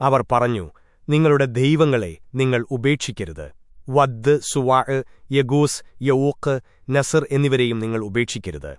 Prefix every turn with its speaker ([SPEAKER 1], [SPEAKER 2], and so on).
[SPEAKER 1] അവർ പറഞ്ഞു നിങ്ങളുടെ ദൈവങ്ങളെ നിങ്ങൾ ഉപേക്ഷിക്കരുത്. വദ് സുവാ യഗൂസ് യവൂക്ക് നസർ എന്നിവരെയും നിങ്ങൾ ഉപേക്ഷിക്കരുത്.